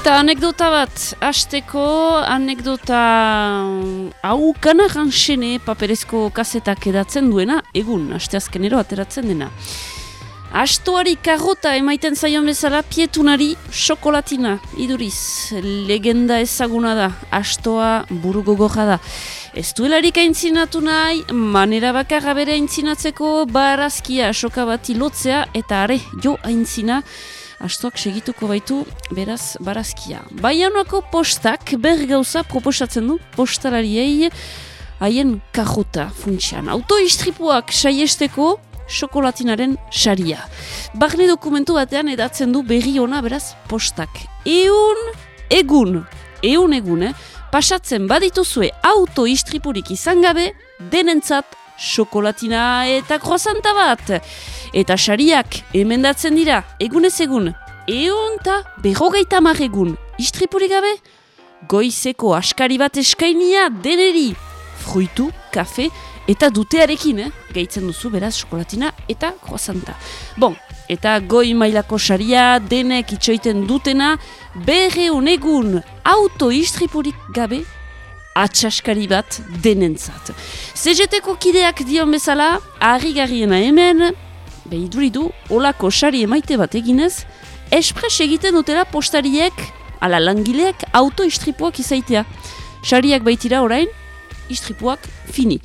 Eta anekdota bat, hasteko anekdota hau kanaran sene paperezko kasetak edatzen duena, egun, haste azkenero ateratzen dena. Astoari karrota emaiten zaion bezala pietunari xokolatina, iduriz, legenda ezaguna da, astoa buru gogorra da. Ez duelarik aintzinatu nahi, manera bakarra bere aintzinatzeko barazkia xokabati lotzea eta are jo aintzina, astoak segituko baitu beraz barazkia. Baianuako postak ber gauza proposatzen du postalariei haien kajuta funtsian. Autoistripuak saiesteko xokolatinaren saria. Barne dokumentu batean edatzen du berri ona beraz postak. Eun egun, eun egun, eh? pasatzen badituzue autoistripurik izan gabe denentzat xokolatina eta kroazanta bat. Eta sariak emendatzen dira, egunez egun, egon eta berrogeita egun. Istripurik gabe, goizeko askari bat eskainia deneri. Fruitu, kafe eta dutearekin, eh? Gaitzen duzu beraz xokolatina eta kroazanta. Bon, eta goi mailako saria denek itxoiten dutena, berre egun auto istripurik gabe atxaskari bat denentzat. CGT-ko kideak dion bezala, harri garriena hemen, behiduridu, olako sari emaite bat eginez, espres egiten dutela postariek, ala langileak, auto-istripuak izaitea. Sariak baitira orain, istripuak fini.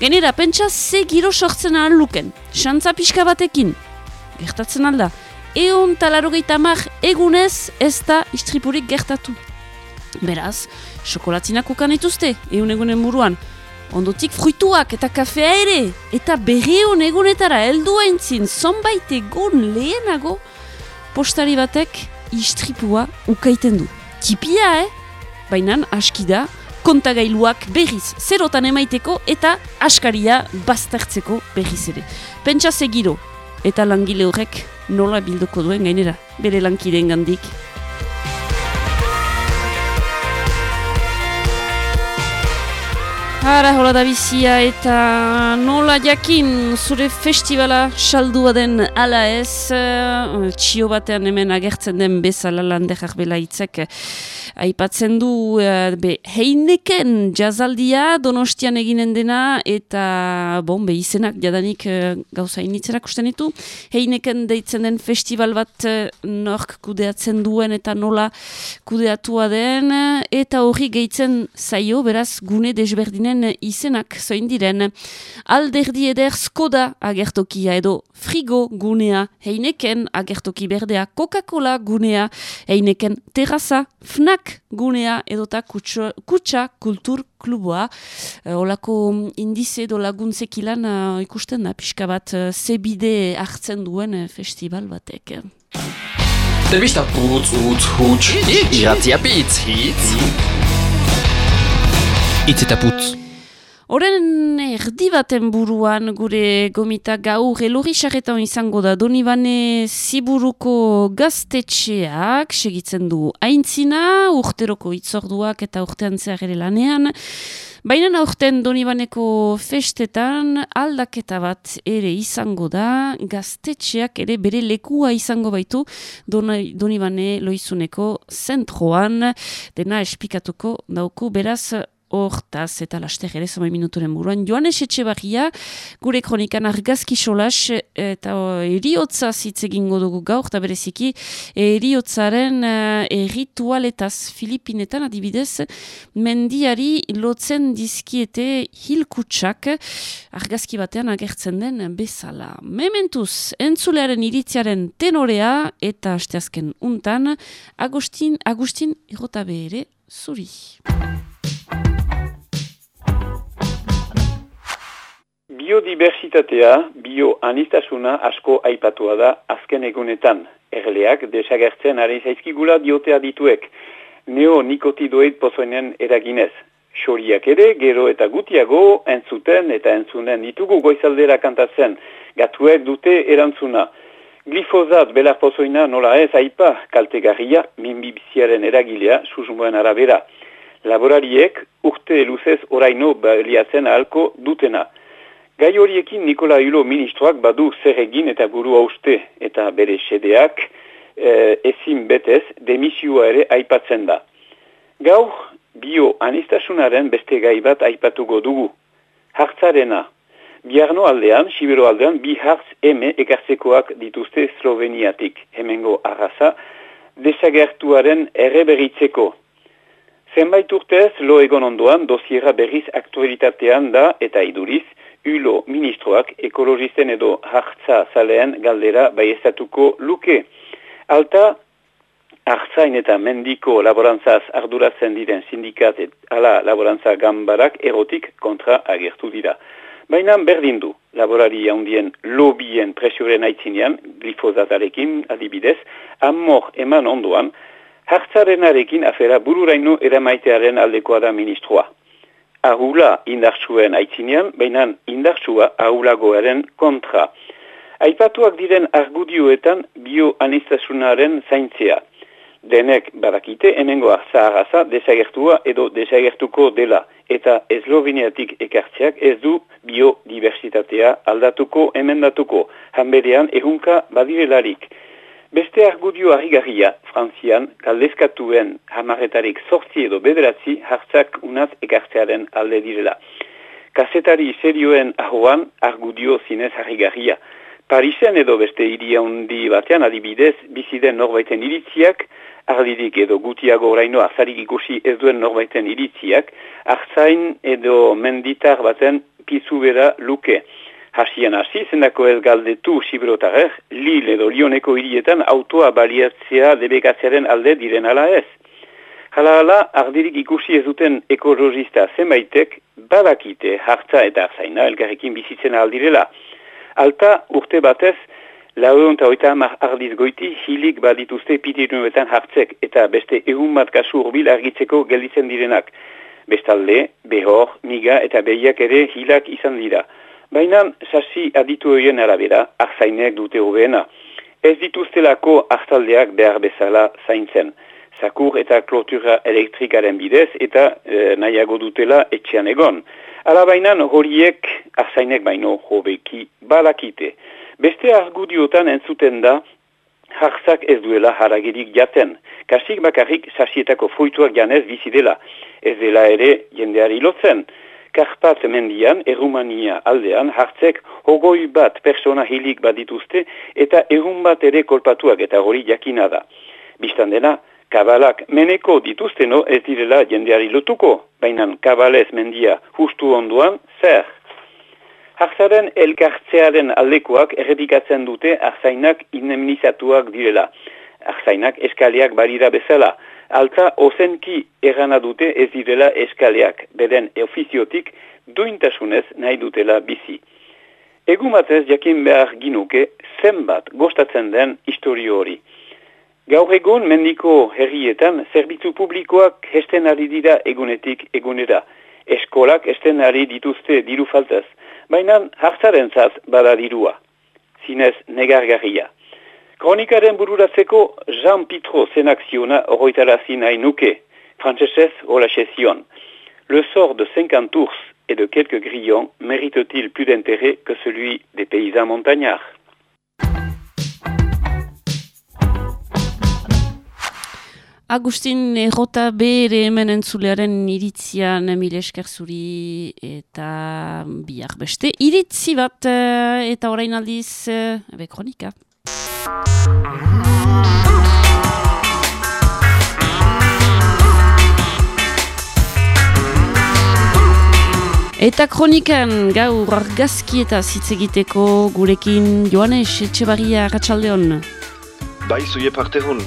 Genera, pentsa ze giro sortzen ahal luken, xantza pixka batekin, gertatzen alda, eon talarogeita mar egunez ez da istripurik gertatu. Beraz, xokolatinak ukan ituzte, egun egunen buruan. Ondotik fruituak eta kafea ere, eta berri egun egunetara heldu haintzin, zonbait egun lehenago, postari batek istripua ukaiten du. Tipia, eh? Baina aski da, kontagailuak berriz zerotan emaiteko eta askaria baztertzeko berriz ere. Pentsa segiro, eta langile horrek nola bildoko duen gainera, bere lankideen gandik. Hara, hola da bizia eta nola jakin zure festivala saldua den ala ez, uh, txio batean hemen agertzen den bezala landekak bela aipatzen du uh, be, heineken jazaldia donostian eginen dena eta bon, be, izenak jadanik uh, gauza initzerak usten ditu. Heineken deitzen den festival bat nork kudeatzen duen eta nola kudeatua den eta horri gehitzen zaio, beraz gune desberdinen izenak zoin diren. Alderdi eder Skoda agertokia edo frigo gunea, heineken agertoki berdea Coca-Cola gunea, heineken terraza, fnak gunea edota kutsa, kutsa kultur kluboa. E, olako indize edo laguntzekilan uh, ikusten da, pixka bat uh, zebide hartzen duen festival batek. Zerbista putz, utz, huts, iratzia pitz, hitz. Itz eta putz. Horen erdi baten buruan gure gomita gaur elori sarretan izango da Donibane Ziburuko gaztetxeak segitzen du aintzina, urteroko itzorduak eta urtean ere lanean. Baina aurten Donibaneko festetan aldaketa bat ere izango da, gaztetxeak ere bere lekua izango baitu Donibane loizuneko zentroan, dena espikatuko dauku beraz hortaz eta laster ere zomai minuturen buruan. Joanes Etxebarria, gure kronikan argazki solas eta eriotza hitz egingo dugu gaur, eta bereziki eriotzaren uh, erritualetaz Filipinetan adibidez, mendiari lotzen dizkiete hilkutsak argazki batean agertzen den bezala. Mementuz, entzulearen iritziaren tenorea eta asteazken untan, Agustin, Agustin irrotabe ere zuri. Biodiversitatea, bioanistasuna asko aipatua da azken egunetan. Erleak desagertzen ari zaizkigula diotea dituek. Neonikotidoid pozoenen eraginez. Xoriak ere, gero eta gutiago, entzuten eta entzunen ditugu goizaldera kantatzen. Gatuek dute erantzuna. Glifozat belar pozoina nola ez aipa kaltegarria minbibiziaren eragilea susmoen arabera. Laborariek urte luzez oraino baliatzen ahalko dutena. Gai horiekin Nikola Hulo ministroak badu zer egin eta guru hauste eta bere sedeak e, ezin betez demisioa ere aipatzen da. Gaur, bio anistasunaren beste gai bat aipatuko dugu. Hartzarena. Biarno aldean, Sibero aldean, bi hartz eme ekartzekoak dituzte Sloveniatik. Hemengo arraza, desagertuaren ere beritzeko. Zenbait urtez, lo egon ondoan, dosiera berriz aktualitatean da eta iduriz, ulo ministroak ekologisten edo hartza zalean galdera baiestatuko luke. Alta, Arzain eta mendiko laborantzaz arduratzen diren sindikat ala laborantza gambarak erotik kontra agertu dira. Baina berdin du, laborari handien lobien presioren aitzinean, glifozatarekin adibidez, amor eman ondoan, hartzarenarekin afera bururaino eramaitearen aldekoa da ministroa. Ahula indartsuen aitzinean, baina indartsua ahulagoaren kontra. Aipatuak diren argudioetan bioanistasunaren zaintzea denek barakite hemengo zaharaza desagertua edo desagertuko dela eta esloveniatik ekartzeak ez du biodiversitatea aldatuko emendatuko hanberean ehunka badirelarik. Beste argudio harrigarria, Frantzian, kaldezkatuen hamarretarik sortzi edo bederatzi hartzak unaz ekartzearen alde direla. Kasetari serioen ahoan argudio zinez harrigarria. Parisen edo beste iria undi batean adibidez biziden norbaiten iritziak ardirik edo gutiago oraino azarik ikusi ez duen norbaiten iritziak, arzain edo menditar baten pizu bera luke. Hasien hasi, zendako ez galdetu sibrotarer, lil edo lioneko hirietan autoa baliatzea debekatzearen alde diren ala ez. Hala hala, ardirik ikusi ez duten ekologista zenbaitek, badakite hartza eta arzaina elgarrekin bizitzen aldirela. Alta urte batez, Laurun eta oita ardiz goiti hilik badituzte pitirunetan hartzek eta beste egun bat kasu urbil argitzeko gelditzen direnak. Bestalde, behor, miga eta behiak ere hilak izan dira. Baina, sasi aditu horien arabera, arzainek dute hobeena. Ez dituztelako arzaldeak behar bezala zaintzen. Zakur eta klotura elektrikaren bidez eta e, nahiago dutela etxean egon. Ala bainan horiek arzainek baino hobeki balakite. Beste argudiotan entzuten da, jarzak ez duela haragirik jaten. Kasik bakarrik sasietako fruituak janez bizi dela. Ez dela ere jendeari lotzen. Karpat mendian, erumania aldean, hartzek hogoi bat persona hilik bat dituzte eta erun bat ere kolpatuak eta hori jakina da. Bistan dena, kabalak meneko dituzteno ez direla jendeari lotuko, baina kabalez mendia justu onduan, zer? Harzaren elkartzearen aldekoak errepikatzen dute arzainak indemnizatuak direla. Arzainak eskaleak barira bezala. Alta ozenki errana dute ez direla eskaleak, beden ofiziotik duintasunez nahi dutela bizi. Egumatez jakin behar ginuke zenbat gostatzen den historio hori. Gaur egun mendiko herrietan zerbitzu publikoak hesten ari dira egunetik egunera. Eskolak hesten ari dituzte diru faltaz baina hartzaren zaz badadirua, zinez negargarria. Kronikaren bururatzeko Jean Pitro zenakziona horretarazi nahi nuke, frantzesez hola sesion. Le sort de 50 ours et de quelques grillons mérite-t-il plus d'intérêt que celui des paysans montagnards Agustin errota bere hemen entzulearen iritzian emile esker zuri eta bihar beste iritzi bat eh, eta orain aldiz eh, ebe kronika. Eta kronikan gaur argazki eta zitz egiteko gurekin Joanes Etxebarria Ratxaldeon. Bai, zuie parte hon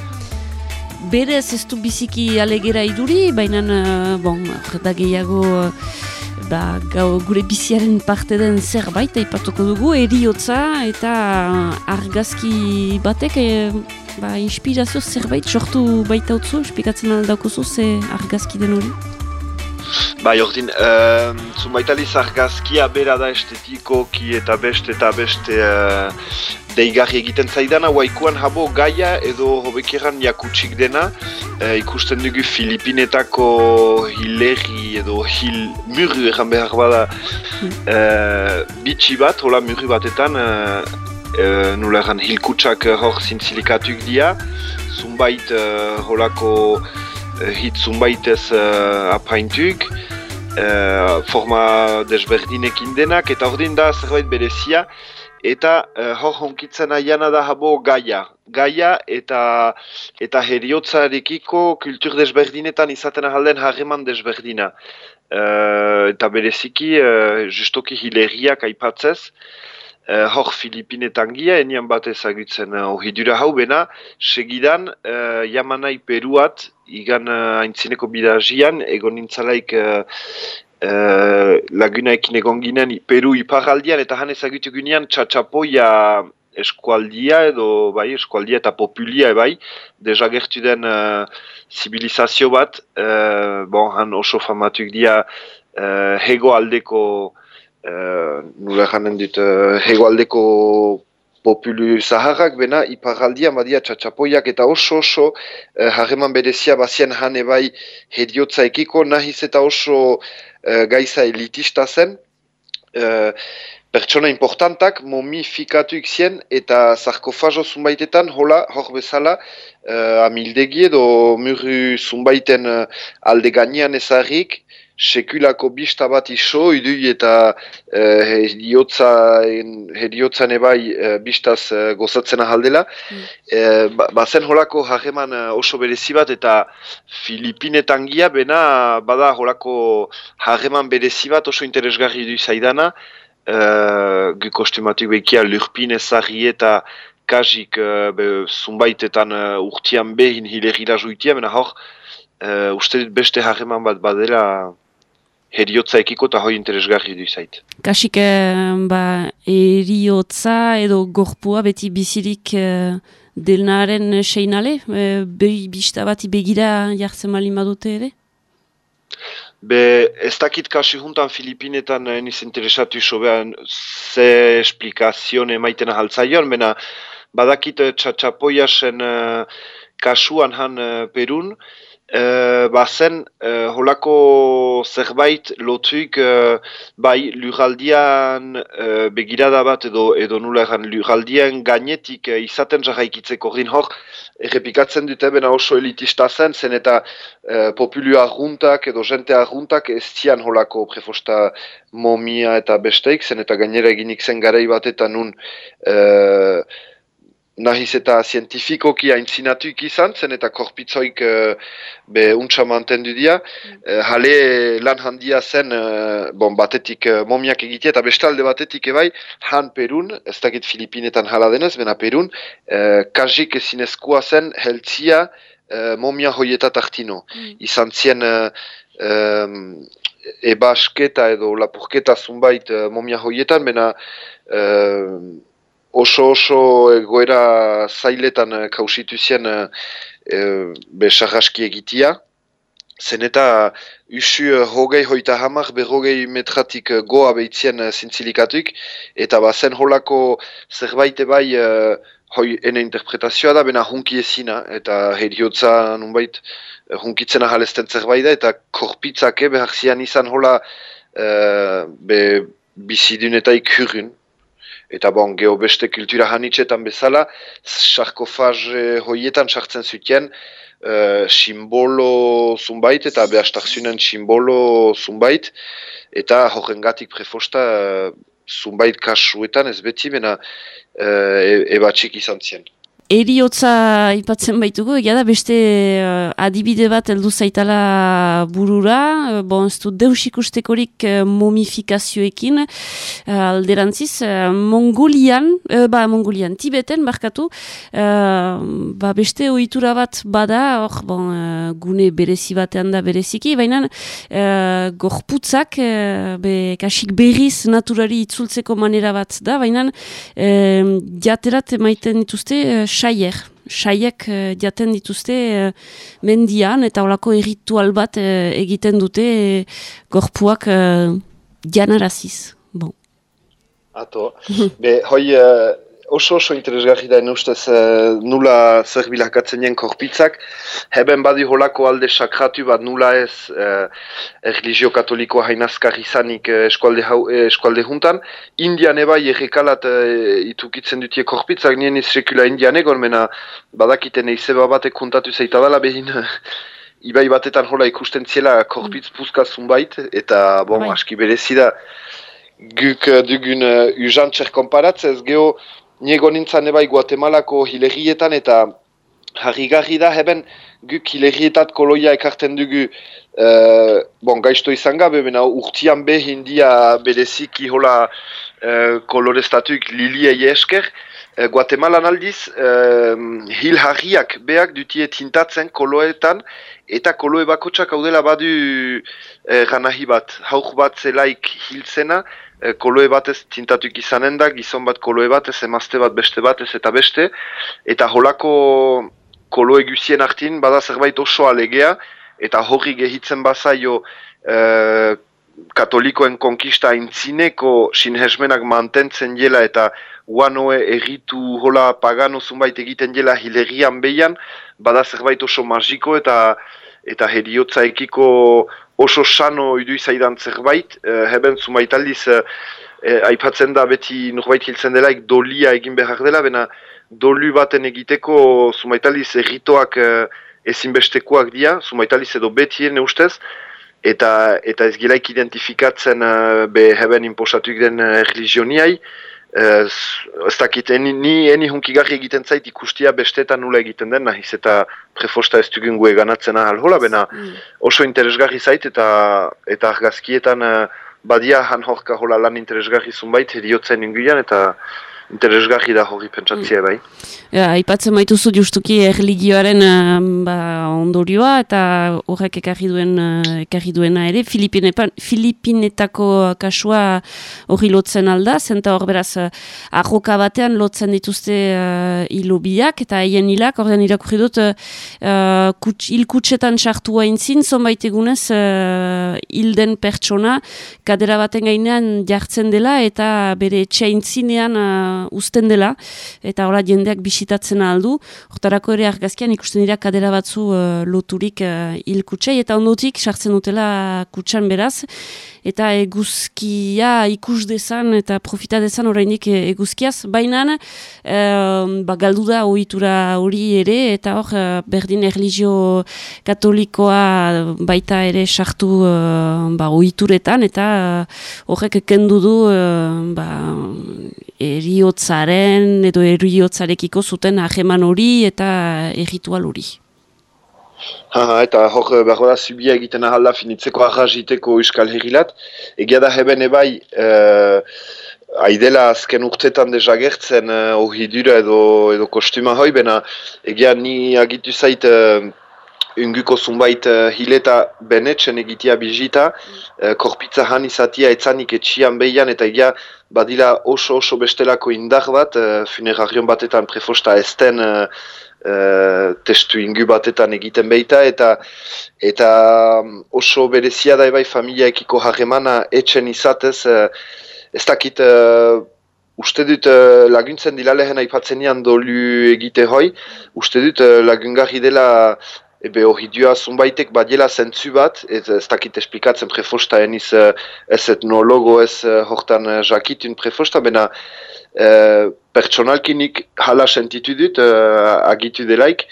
berez ez du biziki alegera iduri, baina, uh, bon, da gehiago, uh, ba, gau, gure biziaren parte den zerbait, aipatuko dugu, eriotza eta argazki batek, e, ba, inspirazio zerbait, sortu baita utzu, espikatzen aldauko ze argazki den hori? Ba, jordin, uh, zunbaitaliz argazkia bera da estetikoki eta beste eta beste uh, deigarri egiten zaidana, waikuan habo gaia edo hobekeran jakutsik dena, uh, ikusten dugu Filipinetako hilerri edo hil murru egan behar bada uh, bitxi bat, hola murru batetan, uh, uh, nula egan hilkutsak hor zintzilikatuik dia, zunbait uh, holako uh, hit zunbaitez uh, apaintuk, uh, forma desberdinekin denak, eta ordin da zerbait berezia, eta uh, hor honkitzen aiana da habo gaia. Gaia eta eta heriotzarekiko kultur desberdinetan izaten ahalden harreman desberdina. Uh, eta bereziki, uh, justoki hileriak aipatzez, uh, hor Filipinetan gia, enian bat ezagutzen uh, ohidura hau bena, segidan, uh, jamanai Peruat, igan uh, aintzineko bidazian, egon nintzalaik uh, uh, lagunaekin egon ginen Peru iparaldian, eta han ezagutu ginean txatxapoia eskualdia edo bai eskualdia eta populia bai desagertu den uh, zibilizazio bat. Uh, bon han oso famatuk dia uh, hego aldeko uh, nula janen dit uh, hego aldeko populu zaharrak bena iparaldia badia txatxapoiak eta oso oso uh, harreman berezia bazien han ebai hediotza ekiko nahiz eta oso uh, gaiza elitista zen. Pertsona importantak momifikatuik zien eta sarkofazo zunbaitetan hola hor bezala uh, amildegi edo murru zunbaiten alde gainean ezarrik sekulako bista bat iso idui eta uh, heriotzan ebai uh, bistaz uh, gozatzen ahaldela. Mm. Uh, bazen holako harreman uh, oso berezi bat eta Filipinetan gia bena bada holako harreman berezi bat oso interesgarri du zaidana uh, gu kostumatik bekia lurpin ezagri eta kajik uh, zunbaitetan uh, urtian behin hilerira juitia, mena hor, uh, uste dit beste harreman bat badela heriotza ekiko eta hoi interesgarri du zait. Kasik, ba, eriotza edo gorpua beti bizirik uh, delnaren seinale, uh, behi bista bat begira jartzen malin badute ere? Be, ez dakit kasi juntan Filipinetan eh, niz interesatu iso behan ze esplikazione maiten ahaltzaion, bena badakit eh, txatxapoiasen uh, kasuan han uh, Perun, Uh, bazen uh, holako zerbait lotuik uh, bai luraldian uh, begirada bat edo edo nula egan luraldian gainetik uh, izaten jarraikitzeko. Rin hor errepikatzen dute bena oso elitista zen zen eta uh, populu arruntak edo jente arruntak ez zian holako prefosta momia eta besteik zen eta gainera eginik zen garei bat eta nun nahiz eta zientifikoki aintzinatuik izan zen eta korpitzoik uh, be untsa mantendu dira. Mm. Uh, hale lan handia zen uh, bon, batetik uh, momiak egitea eta bestalde batetik ebai han Perun, ez dakit Filipinetan hala denez, bena Perun, uh, kajik ezinezkoa zen heltzia uh, momia hoietat artino. Mm. Izan zien um, ebasketa edo lapurketa zunbait momia hoietan, bena oso oso egoera zailetan eh, kausitu zen e, besarraski egitia. Zen eta usu hogei hoita hamar, berrogei metratik goa behitzien zintzilikatuik, eta bazen holako zerbait bai e, hoi ene interpretazioa da, bena hunki ezina, eta heriotza nunbait hunkitzen ahalezten zerbait da, eta korpitzake behar zian izan hola e, be, bizidunetaik hurrun eta bon, geho beste kultura hanitzetan bezala, sarkofaz hoietan sartzen zuten, uh, simbolo zunbait eta behastakzunen simbolo zunbait, eta horrengatik prefosta uh, zunbait kasuetan ez beti, bena uh, ebatxik izan zien eriotza ipatzen baitugu, egia da beste uh, adibide bat heldu zaitala burura, uh, bon, ez du deus ikustekorik uh, momifikazioekin, uh, alderantziz, uh, Mongolian, uh, ba, Mongolian, Tibeten, barkatu, uh, ba, beste ohitura bat bada, hor, bon, uh, gune berezi batean da bereziki, baina uh, gorputzak, uh, be, kasik berriz naturari itzultzeko manera bat da, baina uh, jaterat emaiten dituzte, uh, saier. Saiek uh, jaten dituzte uh, mendian eta olako erritual bat uh, egiten dute uh, gorpuak uh, janaraziz. Bon. Ato. Be, hoi, uh, oso oso interesgarri da ustez uh, nula zer bilakatzen korpitzak, heben badi holako alde sakratu bat nula ez uh, erligio katolikoa hainazkar izanik uh, eskualde, hau, uh, eskualde juntan. Indian eba errekalat uh, itukitzen dutie korpitzak, nien izrekula indian egon, mena badakiten eizeba batek kuntatu zeita dela behin ibai batetan hola ikusten ziela korpitz puzka zunbait, eta bon, bai. aski berezi da guk dugun uh, uzantzer konparatzez, geho niego nintzen ebai Guatemalako hilerrietan eta harrigarri da heben guk hilerrietat koloia ekarten dugu uh, bon, gaizto izan gabe, bena urtian be hindia bereziki hola uh, kolorestatuik liliei esker, uh, Guatemalan aldiz uh, hil harriak beak dutie tintatzen koloetan eta koloe bakotsak hau dela badu uh, ganahi bat, hauk bat zelaik hiltzena, e, koloe batez tintatuk izanen da, gizon bat koloe batez, emazte bat beste batez eta beste, eta holako koloe guzien hartin, bada zerbait oso alegea, eta horri gehitzen bazaio e, katolikoen konkista intzineko sinhesmenak mantentzen jela eta uanoe erritu hola pagano zunbait egiten jela hilerian behian, bada zerbait oso magiko eta eta heriotza ekiko oso sano idu izaidan zerbait, uh, heben zumait aldiz, uh, aipatzen da beti norbait hiltzen delaik dolia egin behar dela, bena dolu baten egiteko zumait aldiz erritoak uh, ezinbestekoak dia, zumait aldiz edo betien ustez, eta, eta ez gilaik identifikatzen uh, be heben imposatuik den religioniai, Ez, ez dakit, eni, ni eni hunkigarri egiten zait ikustia bestetan nula egiten den, nahiz eta prefosta ez dugun gue ganatzen ahal hola, bena mm. oso interesgarri zait eta eta argazkietan uh, badia han horka hola lan interesgarri zunbait, heriotzen inguian eta interesgarri da hori pentsatzea mm. bai. Ja, aipatzen baituzu justuki erligioaren uh, ba, ondorioa eta horrek ekarri duen uh, ekarri duena ere Filipinetako kasua hori lotzen alda, zenta hor beraz uh, arroka batean lotzen dituzte uh, ilobiak eta haien hilak, ordean irakurri dut uh, kuts, ilkutsetan sartu hain zin, zonbait egunez uh, hilden pertsona kadera baten gainean jartzen dela eta bere txaintzinean uh, uzten dela, eta hola jendeak bisitatzen aldu, hortarako ere argazkian ikusten dira kadera batzu uh, loturik uh, hil kutsei, eta ondotik sartzen dutela kutsan beraz, eta eguzkia ikus dezan eta profita dezan orainik eguzkiaz, baina uh, ba, galdu da ohitura hori ere, eta hor uh, berdin erligio katolikoa baita ere sartu uh, ba, ohituretan, eta horrek kendu du uh, ba, eriotzaren edo eriotzarekiko zuten aheman hori eta erritual hori. Ha, eta hor eh, behar da zubia egiten ahalda finitzeko arraziteko euskal herrilat. Egia da heben ebai, eh, aidela azken urtetan dezagertzen eh, ohidura edo, edo kostuma hoi, bena egia ni agitu zait eh, unguko zunbait uh, hileta benetzen egitea bizita, uh, korpitza han izatia etzanik etxian behian eta egia badila oso oso bestelako indar bat, uh, funerarion batetan prefosta ezten uh, uh, testu ingu batetan egiten behita eta eta um, oso berezia da ebai familiaekiko harremana etxen izatez, uh, ez dakit uh, Uste dut uh, laguntzen dila lehen aipatzen dolu egite hoi. Uste dut uh, lagungarri dela ebe hori dua zunbaitek badiela zentzu bat, ez, ez dakit esplikatzen prefosta eniz uh, ez etnologo ez hortan jakitun prefosta, bena uh, pertsonalkinik hala sentitu dut, uh, agitu delaik,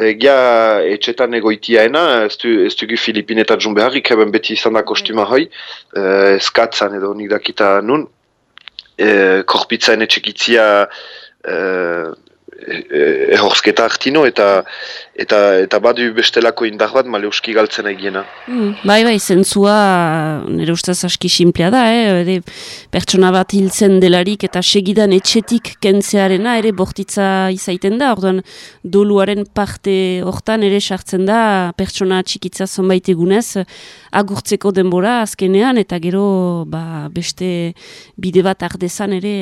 Egia etxetan egoitiaena, ez, du, ez dugu Filipinetan jun beharrik, beti izan da kostuma hoi, uh, eskatzan edo nik dakita nun, uh, korpitzaen etxekitzia ehorsketa hartino eta eta eta badu bestelako indar bat maleuski galtzen egiena. Mm, bai, bai, zentzua nire ustez aski simplea da, eh? ere, pertsona bat hiltzen delarik eta segidan etxetik kentzearena ere bortitza izaiten da, orduan doluaren parte hortan ere sartzen da pertsona txikitza zonbait egunez agurtzeko denbora azkenean eta gero ba, beste bide bat ardezan ere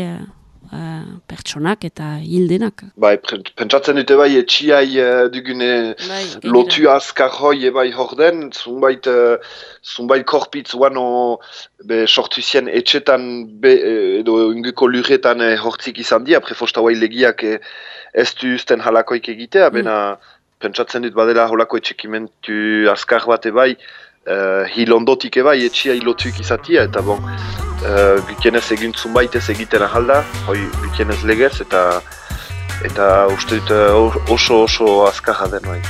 uh, pertsonak eta hildenak. Bai, pentsatzen dute bai, etxiai uh, dugune Bai, lotu azkar hoi ebai hor den, zunbait, uh, zunbait korpitz guano be, sortu zien etxetan be, eh, edo inguko lurretan eh, hortzik izan di, apre fosta guai legiak eh, ez du usten halakoik egitea, bena pentsatzen dut badela holako etxekimentu azkar bat ebai, uh, hilondotik ebai etxia hilotuik izatia, eta bon, uh, gutienez egin zunbait ez egiten ahalda, hoi gutienez legez, eta eta uste dut uh, oso oso azkarra den bai.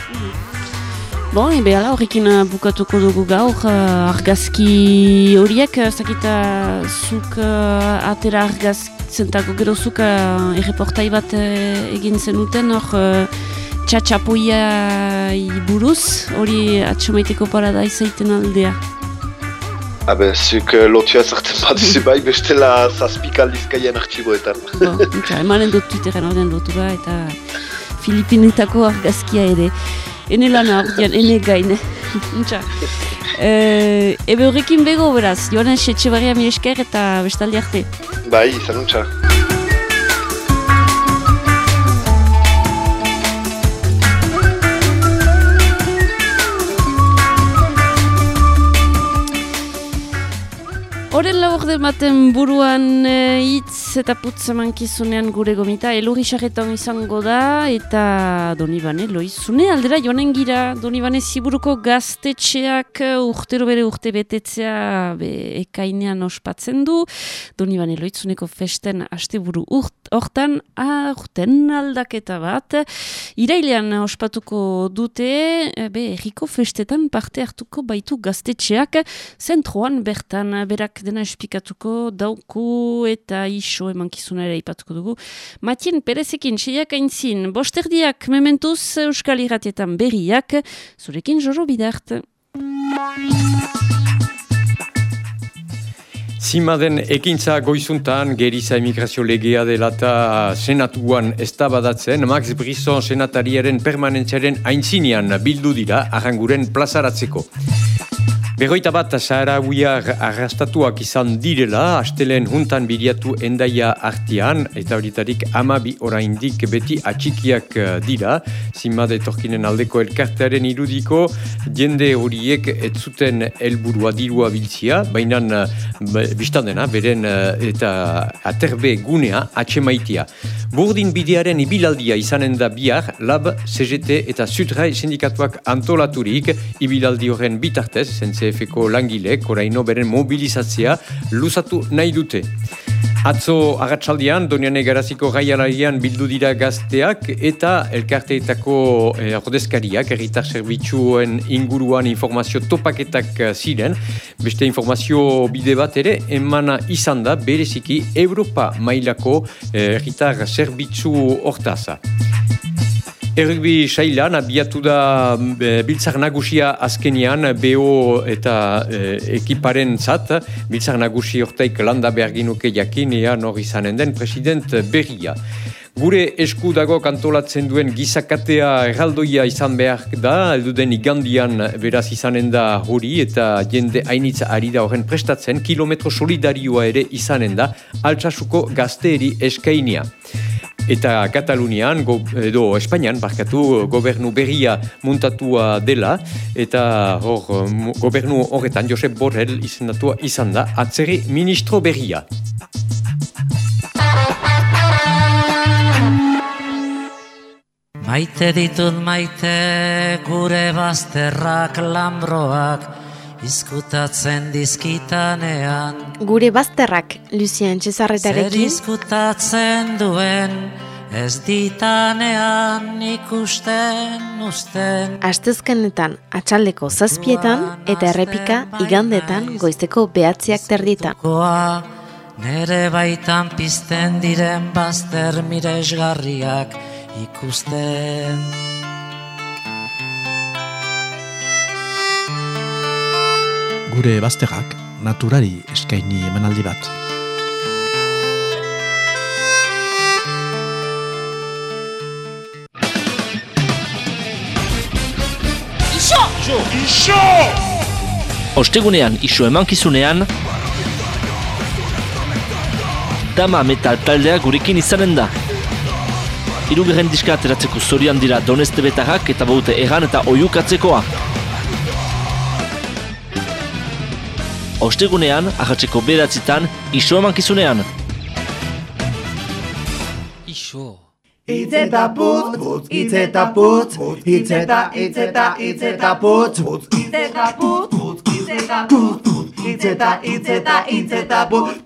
Bon, ebe ala horrekin bukatuko dugu gaur, uh, argazki horiek, zakita zuk uh, atera argazkizentako gero zuk uh, erreportai bat egin zenuten, hor txatxapoia buruz, hori atxamaiteko parada izaiten aldea. Habe, zuk uh, lotua zartzen bat duzu bai, bestela zazpik aldizkaien artxiboetan. Bo, ntxa, emanen dut Twitteren horren lotura eta Filipinetako argazkia ere. Ene lana ordean, ene gaine. Ntxa. E, ebe horrekin bego beraz, Joanes Etxebarria mi esker eta bestaldi arte. bai, izan untxa. Horren laborde baten buruan eh, hitz eta putz emankizunean gure gomita. Elurri sarretan izango da eta Donibane loizune aldera joanen gira. Donibane ziburuko gaztetxeak eh, urtero bere urte betetzea be, ekainean ospatzen du. Donibane loizuneko festen asteburu urt, hortan aurten aldaketa bat. Irailean ospatuko dute eh, be, erriko festetan parte hartuko baitu gaztetxeak. Zentroan bertan berak dena esplikatuko dauku eta iso emankizuna ere ipatuko dugu. Matien Perezekin seiak aintzin, bosterdiak mementuz Euskal Irratietan berriak, zurekin joro bidart. Zimaden ekintza goizuntan geriza emigrazio legea dela eta senatuan eztabadatzen Max Brisson senatariaren permanentziaren aintzinean bildu dira arranguren plazaratzeko. Berroita bat Saharawiar arrastatuak izan direla, astelen juntan biriatu endaia artian, eta horitarik amabi oraindik beti atxikiak eh, dira, zimade etorkinen aldeko elkartearen irudiko, jende horiek ez zuten helburua dirua biltzia, baina eh, biztan dena, beren eh, eta aterbe gunea atxemaitia. Burdin bidearen ibilaldia izanen da bihar, lab, CGT eta Sudrai sindikatuak antolaturik, ibilaldi horren bitartez, ZNCF-ko langilek, oraino beren mobilizatzea luzatu nahi dute. Atzo agatsaldian, Doniane Garaziko gaialarian bildu dira gazteak eta elkarteetako eh, ordezkariak, erritar zerbitzuen inguruan informazio topaketak eh, ziren. Beste informazio bide bat ere, emana izan da bereziki Europa mailako eh, erritar zerbitzu hortaza. Errugbi sailan, abiatu da e, biltzar nagusia azkenian, BO eta e, ekiparen zat, biltzar nagusi hortaik landa behar ginuke jakin, ean hori izanen den president berria. Gure esku dago kantolatzen duen gizakatea erraldoia izan behar da, elduden igandian beraz izanen da hori eta jende hainitza ari da horren prestatzen, kilometro solidarioa ere izanen da, altsasuko gazteeri eskainia. Eta Katalunian, go, edo Espainian, barkatu, gobernu berria muntatua dela, eta hor, gobernu horretan Josep Borrell izendatua izan da, atzeri ministro berria. Maite ditut maite gure bazterrak lambroak izkutatzen dizkitanean. Gure bazterrak, Lucien Zer Txezarretarekin, izkutatzen duen ez ditanean ikusten usten astezkenetan atxaldeko zazpietan eta errepika igandetan goizteko behatziak terditan. Goa, nere baitan pizten diren bazter miresgarriak ikusten gure bazterrak naturari eskaini emanaldi bat. Ostegunean iso emankizunean Dama Metal taldea gurekin izanen da. Irugarren diska ateratzeko zorian dira Doneste Betarrak eta baute egan eta oiukatzekoa. Ostegunean, ahatzeko beratzitan, iso emankizunean. Iso. Itz eta putz, putz, itz eta putz, itz eta, itz eta, itz eta putz, putz, itz eta putz, putz, itz eta putz, itz eta, itz eta, itz eta putz.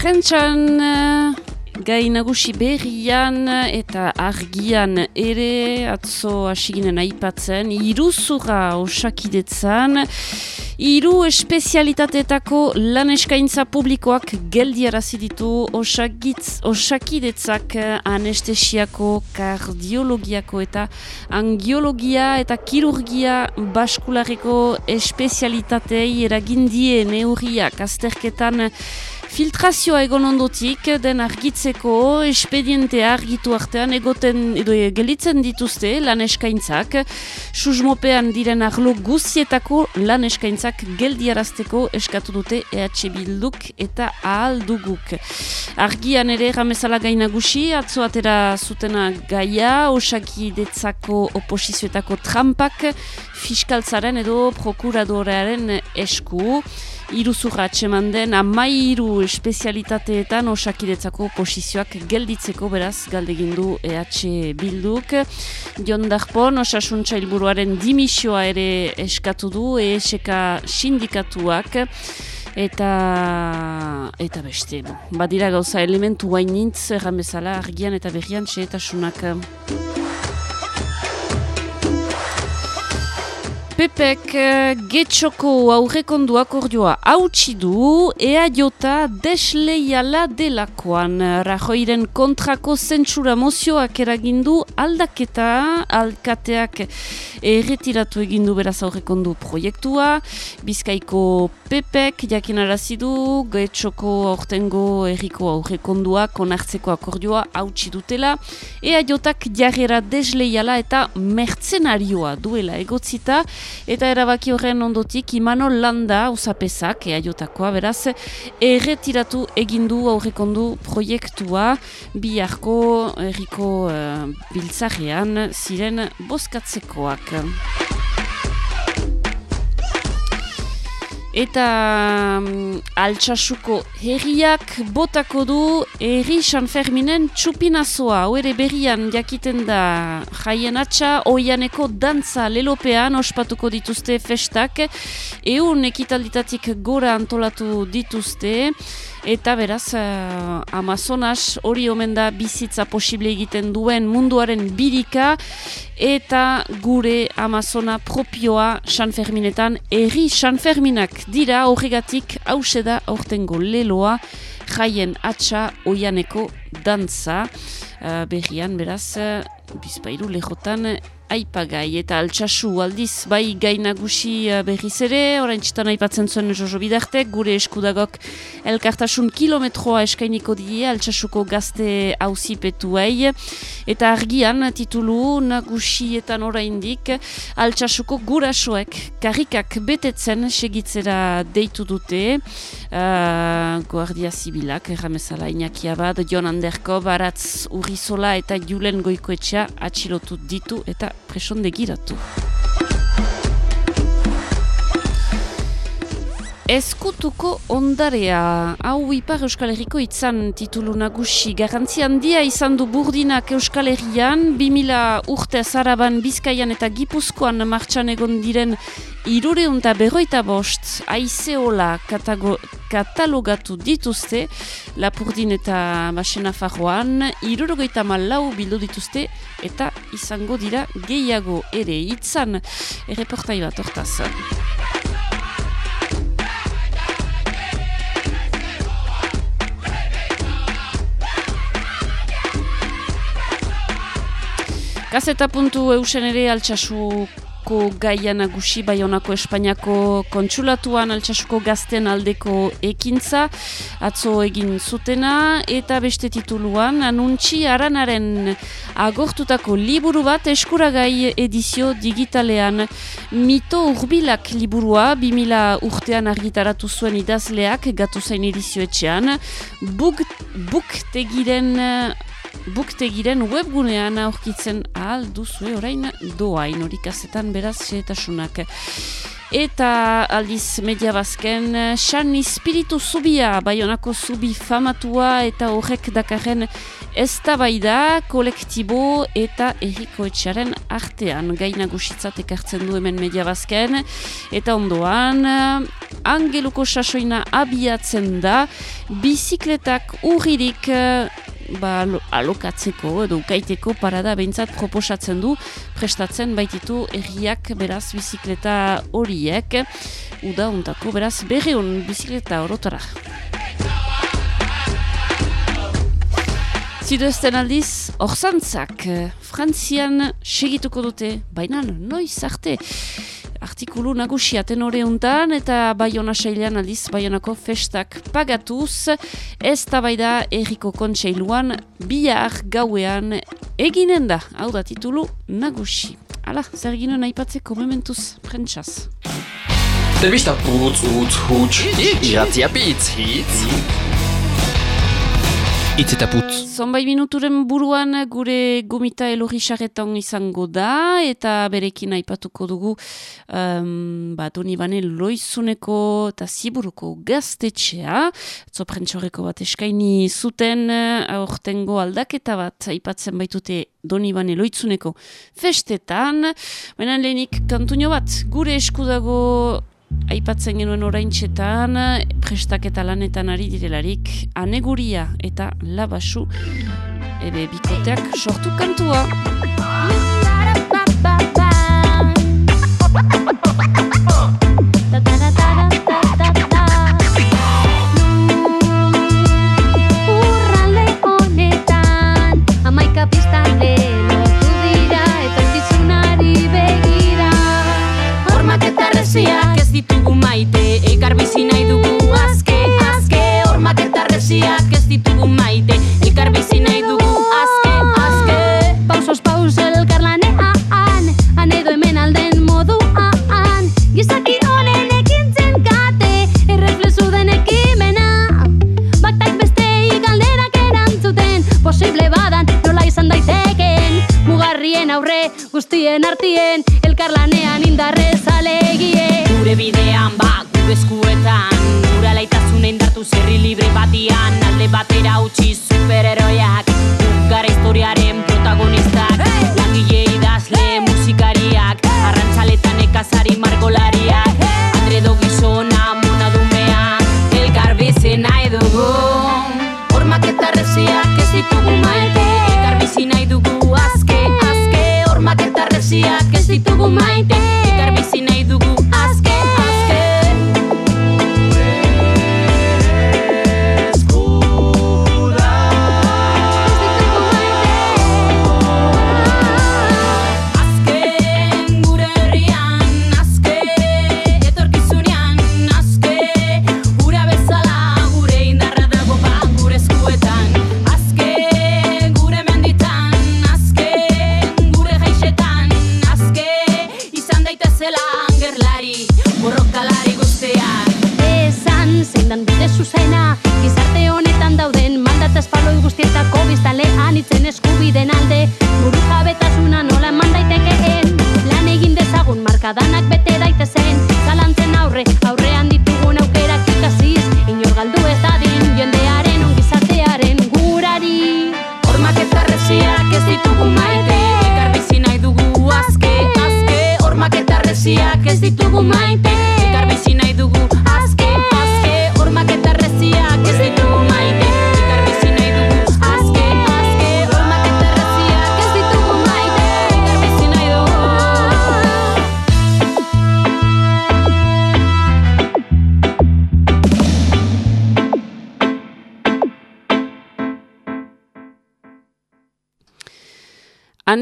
Prentxan uh, gai nagusi berrian eta argian ere atzo asiginen aipatzen iruzura osakidetzan. Hiru espezialitateetako lan eskaintza publikoak geldiarazi ditu osakidetzak anestesiako, kardiologiako eta angiologia eta kirurgia baskulareko espezialitatei eragindie neurriak azterketan Filtrazioa egon ondotik, den argitzeko, espedientea argitu artean, egoten edo gelitzen dituzte lan eskaintzak, susmopean diren arlo guzietako lan eskaintzak geldiarazteko eskatu dute EH Bilduk eta ahal duguk. Argian ere ramezala gainagusi, atzo atera zutena gaia, osaki detzako oposizioetako trampak, fiskaltzaren edo prokuradorearen esku, iruzurra atseman den amairu espezialitateetan osakidetzako posizioak gelditzeko beraz galdegindu EH Bilduk. Jon Darpon osasuntza hilburuaren dimisioa ere eskatu du ESK sindikatuak eta eta beste. Badira gauza elementu hainintz erran argian eta berrian txetasunak. Pepek uh, getxoko aurrekondua akordioa hautsi du ea jota desleiala delakoan. Rajoiren kontrako zentsura mozioak eragindu aldaketa alkateak erretiratu egindu beraz aurrekondu proiektua. Bizkaiko Pepek jakin arazidu getxoko aurtengo erriko aurrekonduak onartzeko akordioa hautsi dutela. Ea jotak jarrera desleiala eta mertzenarioa duela egotzita eta erabaki horren ondotik Imano Landa usapesak eaiotakoa beraz erretiratu egindu aurrekondu proiektua biharko erriko uh, ziren boskatzekoak. Eta um, altsasuko herriak botako du herri San Ferminen txupinazoa. Oere berrian jakiten da jaien atxa, oianeko dantza lelopean ospatuko dituzte festak. Eun ekitalditatik gora antolatu dituzte. Eta beraz, uh, Amazonas hori omen da bizitza posible egiten duen munduaren birika eta gure Amazona propioa San Ferminetan erri San Ferminak dira. Horregatik hause da aurtengo leloa jaien atxa oianeko dantza. Uh, berrian beraz uh, bizpairu lehotan aipagai eta altsasu aldiz. Bai gainagusi uh, berriz ere, orain txitan aipatzen zuen Jojo Bidarte, gure eskudagok elkartasun kilometroa eskainiko die altsasuko gazte hauzipetu eta argian titulu nagusietan oraindik altsasuko gurasoek karikak betetzen segitzera deitu dute uh, Guardia Zibilak, erramezala inakia bat, Jon Anderko, Baratz Urrizola eta Julen Goikoetxea atxilotu ditu eta presondegiratu. Ezkutuko ondarea, hau Ipar Euskal Herriko itzan titulu nagusi. Garantzi handia izan du burdinak Euskal Herrian, 2000 urte zaraban Bizkaian eta Gipuzkoan martxan egon diren irureunta berroita bost aizeola katalogatu dituzte, Lapurdin eta Basena Farroan, irurogeita malau bildu dituzte eta izango dira gehiago ere itzan. Erreportai bat hortaz. Gazeta puntu eusen ere altxasuko gaurko gaia nagusi Baionako Espainiako kontsulatuan altsasuko gazten aldeko ekintza atzo egin zutena eta beste tituluan anuntzi aranaren agortutako liburu bat eskuragai edizio digitalean. Mito urbilak liburua 2000 urtean argitaratu zuen idazleak gatu zain edizioetxean buk, buktegiren buktegiren webgunean aurkitzen ahal duzue orain doain hori kazetan beraz xeetasunak. Eta aldiz media bazken, San Espiritu Zubia, Baionako Zubi famatua eta horrek dakarren ez da kolektibo eta errikoetxaren artean. Gaina gusitzat ekartzen du hemen media bazken. Eta ondoan, angeluko sasoina abiatzen da, bizikletak urririk ba, alokatzeko edo ukaiteko parada behintzat proposatzen du prestatzen baititu erriak beraz bizikleta horiek uda untako beraz berreun bizikleta horotara. Zidu ezten aldiz, orzantzak, frantzian segituko dute, baina noiz arte artikulu nagusia tenore untan eta Bayona sailean aldiz Bayonako festak pagatuz ez da erriko kontseiluan bihar gauean eginen da, hau da titulu nagusi. Hala, zer ginen aipatzeko mementuz prentsaz. Telebista putz, utz, huts, iratzia pitz, hitz. Putz. Zonbai minuturen buruan gure gomita elorri xarretan izango da, eta berekin aipatuko dugu um, ba, doni bane loizuneko eta ziburuko gaztetxea, zoprentxoreko bat eskaini zuten aurtengo aldaketa bat aipatzen baitute doni bane loitzuneko festetan, baina lehenik kantuño bat gure eskudago Aipatzen genuen orain txetan, prestaketa lanetan ari direlarik, aneguria eta labasu, ebe bikoteak sortu kantua.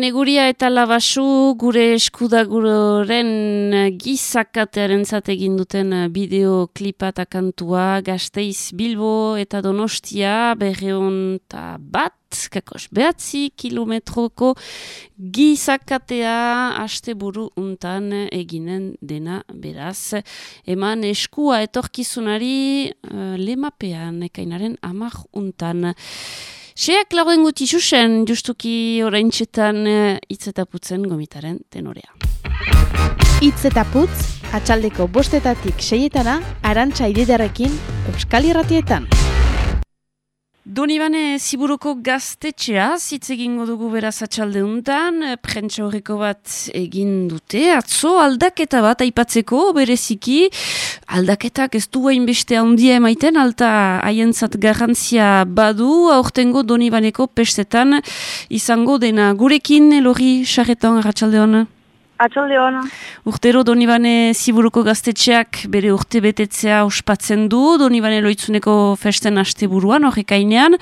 Aneguria eta labasu gure eskudaguroren gizakatearen egin duten bideoklipa eta kantua Gasteiz Bilbo eta Donostia berreon eta bat, kakos, behatzi kilometroko gizakatea aste buru untan eginen dena beraz. Eman eskua etorkizunari uh, lemapean ekainaren amak untan. Seak lagoen guti susen, justuki orain txetan eh, itzetaputzen gomitaren tenorea. Itzetaputz, atxaldeko bostetatik seietana, arantxa ididarekin, Euskal Irratietan. Donibane Ziburuko gaztetxea, zitz egingo dugu beraz atxalde untan, prentsa horreko bat egin dute, atzo aldaketa bat aipatzeko, bereziki, aldaketak ez du hainbeste handia emaiten, alta haientzat garrantzia badu, aurtengo Donibaneko pestetan izango dena. Gurekin, Elori, xarretan, atxalde hona? Atxalde hona. Urtero Donibane Ziburuko gaztetxeak bere urte betetzea ospatzen du, Donibane loitzuneko festen aste buruan, horrekainean.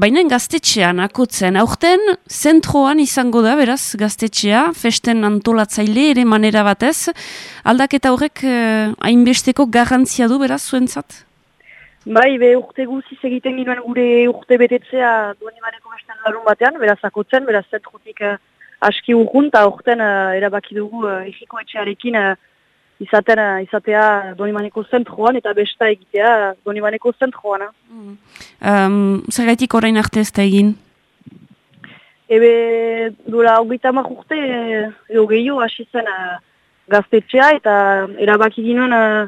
Baina gaztetxean, akotzen, aurten, zentroan izango da, beraz, gaztetxea, festen antolatzaile ere manera batez. Aldaketa horrek eh, hainbesteko garrantzia du, beraz, zuentzat? Bai, be urte guziz egiten ginoen gure urte betetzea Donibaneko festen larun batean, beraz, akotzen, beraz, zentrotik... Eh, aski urgun, eta orten uh, erabaki dugu uh, egiko etxearekin uh, izaten, uh, izatea Donimaneko zentroan eta besta egitea Donimaneko zentroan. Mm. Um, zer gaitik orain arte ez da egin? Ebe, dola, hogeita amak urte, edo gehiago, hasi zen uh, gaztetxea eta erabaki ginen uh,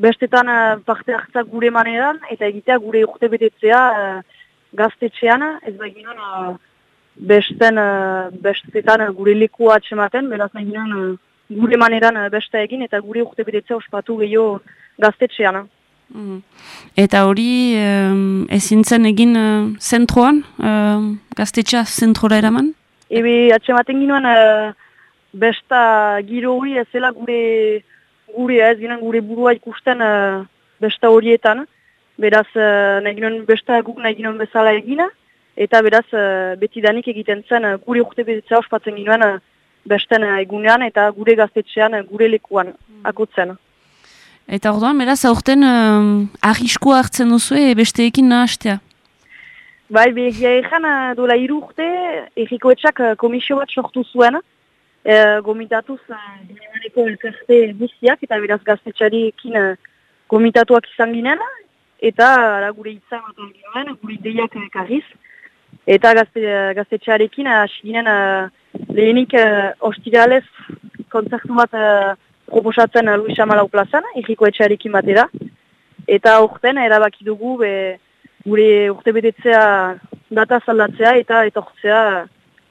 bestetan uh, parte hartzak gure maneran eta egitea gure urte betetzea uh, gaztetxean, ez da ginen besten, uh, bestetan gure leku atxematen, beraz nahi ginen uh, gure maneran beste egin eta gure urte bedetzea ospatu gehiago gaztetxean. Mm. Eta hori um, ezintzen egin uh, zentroan, uh, gaztetxea zentrora eraman? Ebe atxematen ginoen uh, besta giro hori ez zela gure, gure ez ginen gure burua ikusten uh, besta horietan. Beraz, uh, nahi ginen besta guk nahi ginen bezala egina eta beraz uh, beti danik egiten zen uh, gure urte betetzea ospatzen ginoen uh, besten egunean eta gure gaztetxean gure lekuan mm. akutzen. Eta orduan, beraz, aurten uh, ahiskoa hartzen duzu besteekin nahastea? Bai, begia egan uh, dola iru urte, errikoetxak uh, komisio bat sortu zuen, uh, gomitatuz uh, elkarte buziak eta beraz gaztetxariekin uh, gomitatuak izan ginen, eta uh, gure itzan bat gure ideiak ekarriz. Eta gazte, gaztetxearekin hasi ginen uh, lehenik uh, ostiralez konzertu bat uh, proposatzen uh, Luisa Malau plazan, irriko etxearekin batera. Eta urten erabaki dugu be, gure urte betetzea data zaldatzea eta etortzea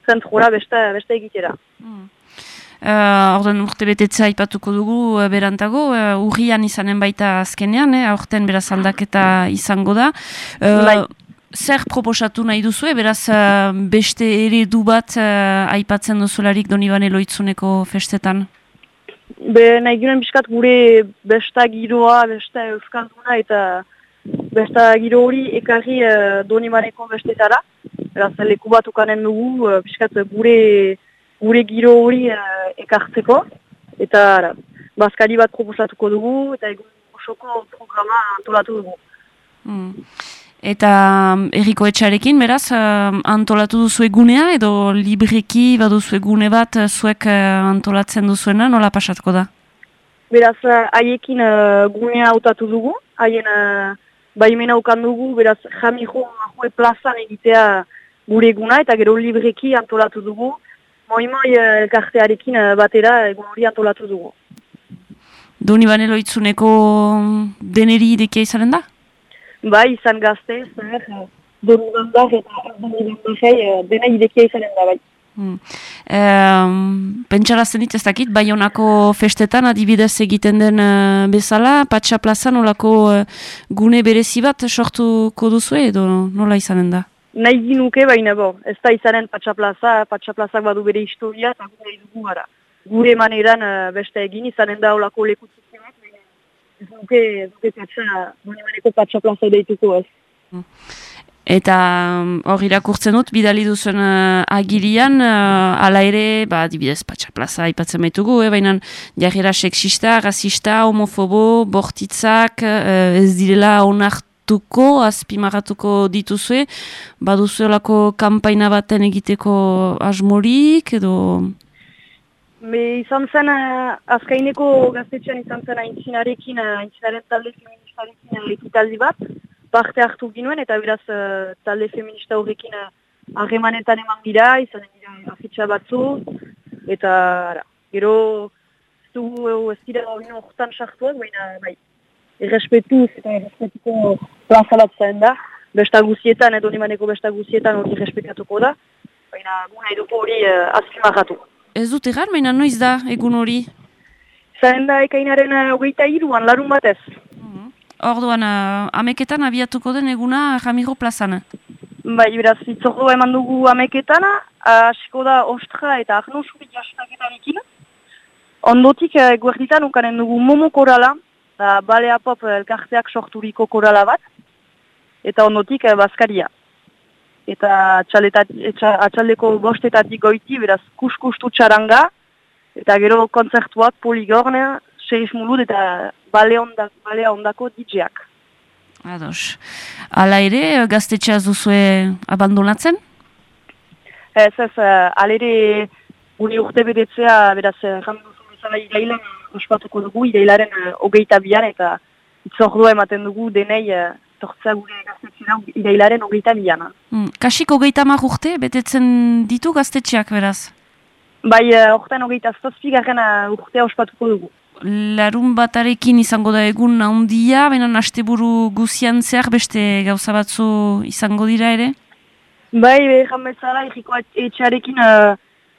zentrora beste, beste egitera. Mm. Uh, orden urte betetzea ipatuko dugu uh, berantago, uh, urrian izanen baita azkenean, eh, aurten beraz aldaketa izango da. Uh, bai zer proposatu nahi duzu, beraz uh, beste eredu bat uh, aipatzen duzularik Donibane loitzuneko festetan? Be, nahi ginen biskat gure besta giroa, besta euskalduna eta besta giro hori ekarri uh, Donibaneko bestetara. Beraz, leku bat ukanen dugu, uh, biskat gure, gure giro hori uh, ekartzeko. Eta bazkari bat proposatuko dugu eta egun osoko programa antolatu dugu. Mm. Eta um, erriko etxarekin, beraz, uh, antolatu duzu egunea edo libreki baduzu egune bat uh, zuek uh, antolatzen duzuena, nola pasatko da? Beraz, haiekin uh, gunea autatu dugu, haien uh, baimena ukan dugu, beraz, jamijo ahue plazan egitea gure eguna eta gero libreki antolatu dugu, moi-moi uh, elkartearekin uh, batera egun hori antolatu dugu. Doni banelo itzuneko um, deneri idekia izaren da? Bai izan gazte, zer, donu gandar eta donu gandar dena idekia izanen da bai. Hmm. Um, Pentsarazten dit ez dakit, bai honako festetan adibidez egiten den uh, bezala, patxa plazan olako uh, gune berezi bat sortuko duzu edo nola izanen da? Nahi ginuke baina bo, ez da izanen patxa plaza, patxa plazak badu bere historia eta gure dugu gara. Gure maneran uh, beste egin izanen da olako lekutzik duke, duke patxa, boni maneko patxa plaza deituko ez. Eta mm, hor irakurtzen dut, bidali duzuen uh, agirian, uh, ala ere, ba, dibidez, patxa plaza ipatzen baitugu, eh, baina jarrera seksista, rasista, homofobo, bortitzak, uh, ez direla onartuko, azpimarratuko dituzue, baduzuelako kanpaina baten egiteko asmorik, edo... Me izan zen, uh, azkaineko gaztetxean izan zen aintzinarekin, uh, aintzinaren talde feministarekin uh, ekitaldi bat, parte hartu ginuen, eta beraz uh, talde feminista horrekin uh, harremanetan eman gira, izan dira afitxa batzu, eta ara, gero ez dugu ez dira hori horretan sartuak, baina bai, errespetuz eta errespetuko plaza bat zain da, besta guzietan, edo nimaneko besta guzietan hori errespetatuko da, baina guna eduko hori uh, azkimarratu. Ez dut egar, baina noiz da egun hori? Zaren da ekainaren uh, hogeita iruan, larun batez. Orduan, uh, ameketan abiatuko den eguna Ramiro plazana? Bai, beraz, itzordo eman dugu ameketan, hasiko da ostra eta arno suri jastaketarekin. Ondotik, uh, guerditan ukanen dugu momo korala, da balea pop elkarteak sorturiko korala bat, eta ondotik uh, bazkaria eta atxaldeko bostetatik goiti, beraz kuskustu txaranga, eta gero konzertuak poligornea, xeriz mulut eta balea ondako, balea ondako DJak. Ados. Ala ere, gaztetxea duzue abandonatzen? Ez, ez, ala ere, gure urte bedetzea, beraz, jamin duzu bezala irailan, ospatuko dugu, irailaren hogeita bian, eta itzordua ematen dugu denei, etortzea gure gaztetxera irailaren hogeita milana. Mm, kasik hogeita mar urte, betetzen ditu gaztetxeak beraz? Bai, uh, orten hogeita zazpi garen uh, urtea ospatuko dugu. Larun batarekin izango da egun handia, baina asteburu guzian zehar beste gauza batzu izango dira ere? Bai, behan bezala, irriko etxearekin uh,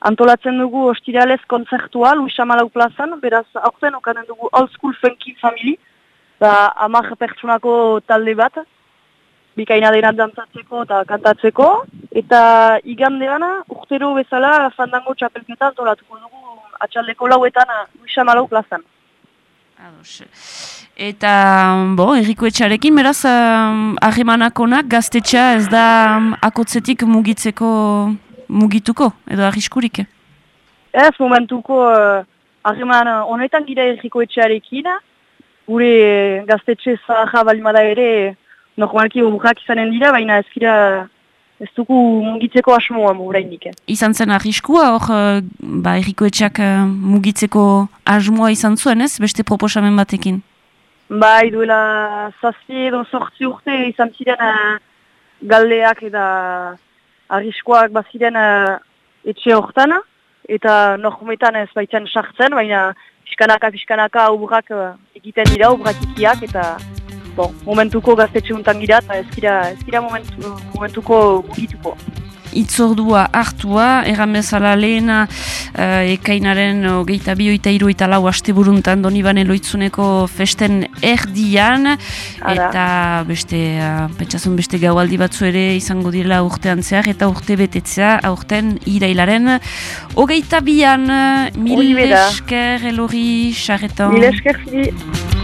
antolatzen dugu ostiralez konzertua, Luisa Malau plazan, beraz, aurten okanen dugu Old School Funky Family, ba, amak pertsunako talde bat, bikaina dena dantzatzeko eta kantatzeko, eta igande gana, urtero bezala fandango txapelketa antolatuko dugu atxaldeko lauetan Luisa Malau plazan. Ados. Eta, bo, erriko etxarekin, beraz, ahemanakonak gaztetxa ez da akotzetik mugitzeko mugituko, edo arriskurik? Ez, momentuko ahreman honetan gira erriko etxarekin, gure gaztetxe zaharra balimada ere normalki oburrak izanen dira, baina ez gira ez dugu mugitzeko asmoa mugurainik. Izan zen arriskua hor, uh, ba, errikoetxak uh, mugitzeko asmoa izan zuen ez, beste proposamen batekin? Bai, duela zazpi edo sortzi urte izan ziren uh, galdeak eta arriskoak baziren uh, etxe hortan, eta normetan ez baitzen sartzen, baina pixkanaka, pixkanaka oburrak uh, egiten dira, oburrak ikiak, eta bon, momentuko gaztetxe untan gira, eta ez gira momentu, momentuko mugituko. Itzordua hartua, erran bezala lehena uh, ekainaren geita bi, oita iru, eta lau haste buruntan doni bane loitzuneko festen erdian, eta beste, uh, pentsazun beste gaualdi batzu ere izango direla urtean zehar, eta urte betetzea, aurten irailaren. Ogeita bian, mil esker, elori, xarretan. Mil esker, zili.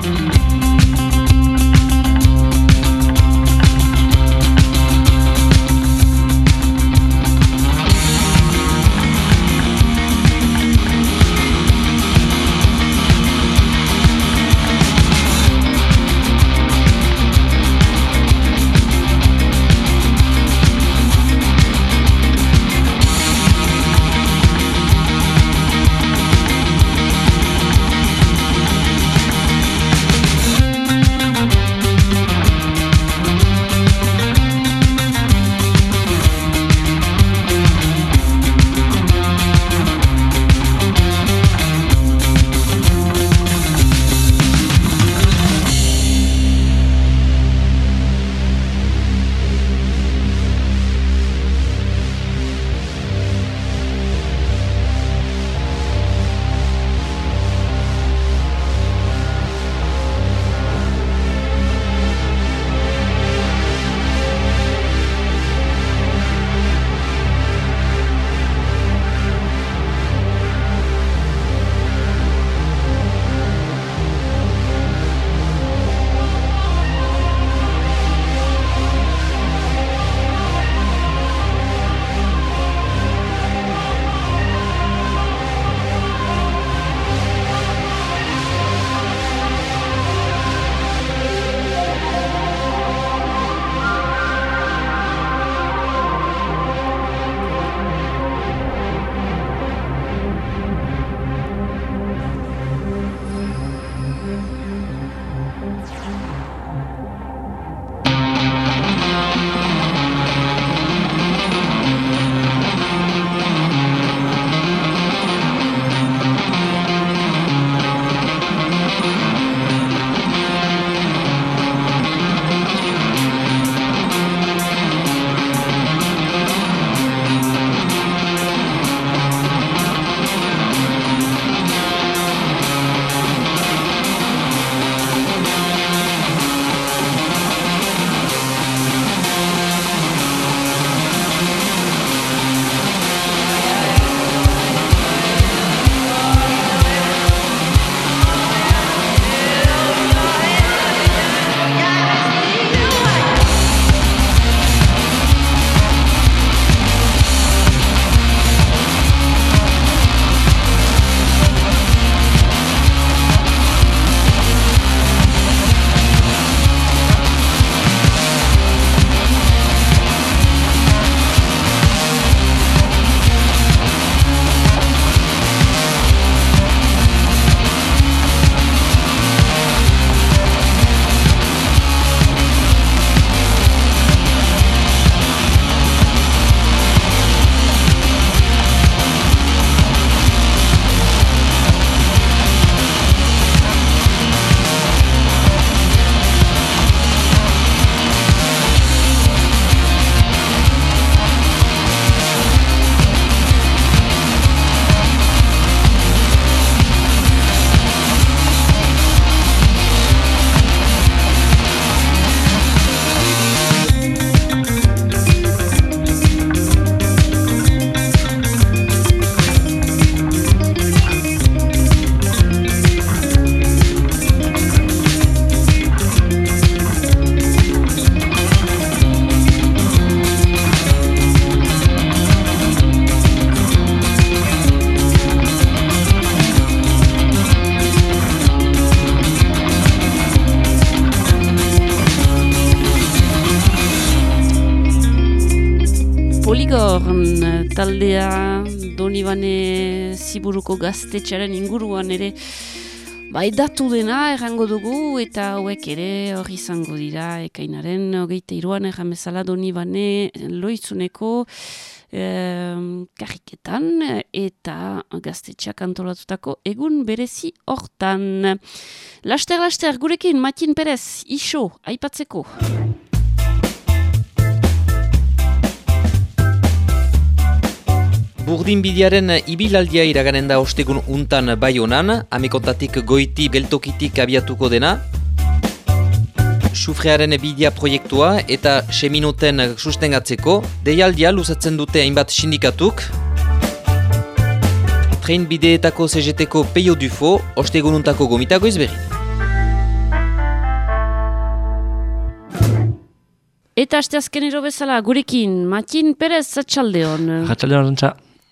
Ziburuko gaztetxaren inguruan ere Bai datu dena errango dugu eta hauek ere hori izango dira ekainaren hogeita iruan erran bezala Donibane loizuneko eh, kariketan eta gaztetxeak antolatutako egun berezi hortan. Laster, laster, gurekin Matin Perez, iso, aipatzeko. Burdin bidiaren ibilaldia iraganen da ostegun untan bai honan, amekontatik goiti geltokitik abiatuko dena, Sufrearen bidia proiektua eta seminoten sustengatzeko, deialdia luzatzen dute hainbat sindikatuk, Train bideetako CGT-ko peio dufo, ostegununtako gomitago izberri. Eta asteazkenero bezala gurekin, Matin Perez Zatxaldeon. Ratxaldeon, rantza.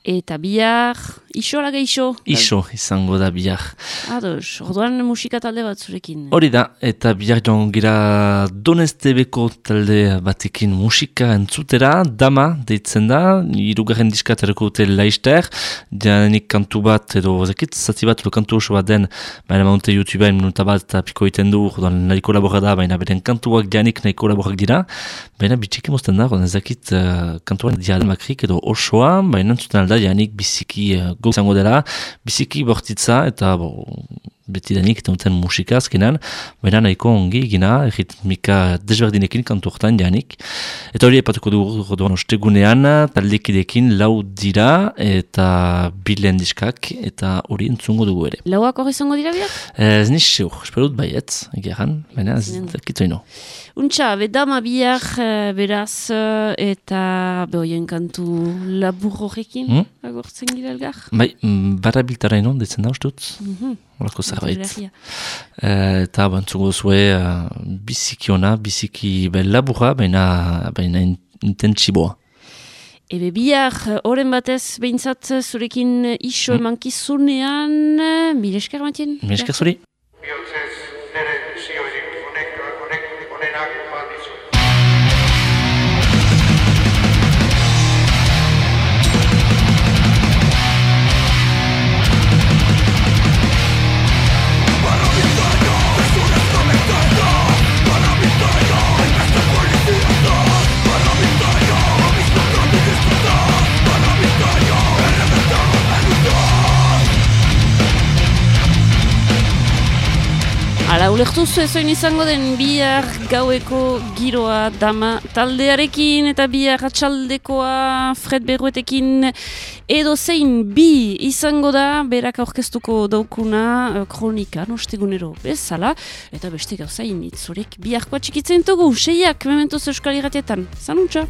Eta bihar, iso ala geixo? Iso izango da bihar. Ados, orduan musika talde bat zurekin. Hori da, eta bihar joan gira Donestebeko talde batekin musika entzutera, dama deitzen da, irugarren diskaterako dute laister, janik kantu bat, edo zekit, zati bat, kantu oso bat den, baina maunte YouTubeen minuta bat eta piko iten du, orduan nahiko laborra da, baina beren kantuak janik nahiko laborrak dira, baina bitxiki mozten da, orduan ezakit uh, kantuan dialmakrik edo osoa, baina entzuten alda janik biziki uh, izango dela, biziki bortitza eta bo, beti denik eta duten musika azkenan, baina nahiko ongi gina, ritmika desberdinekin kantu hortan janik. Eta hori epatuko dugu orduan ostegunean, taldekidekin lau dira eta bilen diskak eta hori entzungo dugu ere. Lauak hori izango dira biak? Ez nis seur, esperut baiet, egeran, baina ez dakitzu ino. Untxa, bedama biak beraz eta behoien kantu labur horrekin, Hmm? agortzen gira elgar? Bai, mm, barra biltara ino, detzen da ustut? Mhm. Horako zerbait. Eh, eta bantzuko zue uh, biziki ona, biziki bel laburra, baina, baina in- intentsiboa. Ebe biak, oren batez, behintzat zurekin iso Hmm? emankizunean, mire esker matien? Mire esker zuri. Hala, ulertuzu ezoin izango den bihar gaueko giroa dama taldearekin eta bihar atxaldekoa Fred Berruetekin edo zein bi izango da berak aurkeztuko daukuna eh, kronika nostegunero bezala eta beste gauzain itzurek biharkoa txikitzen dugu, seiak mementuz euskal irratietan. Zanuntza!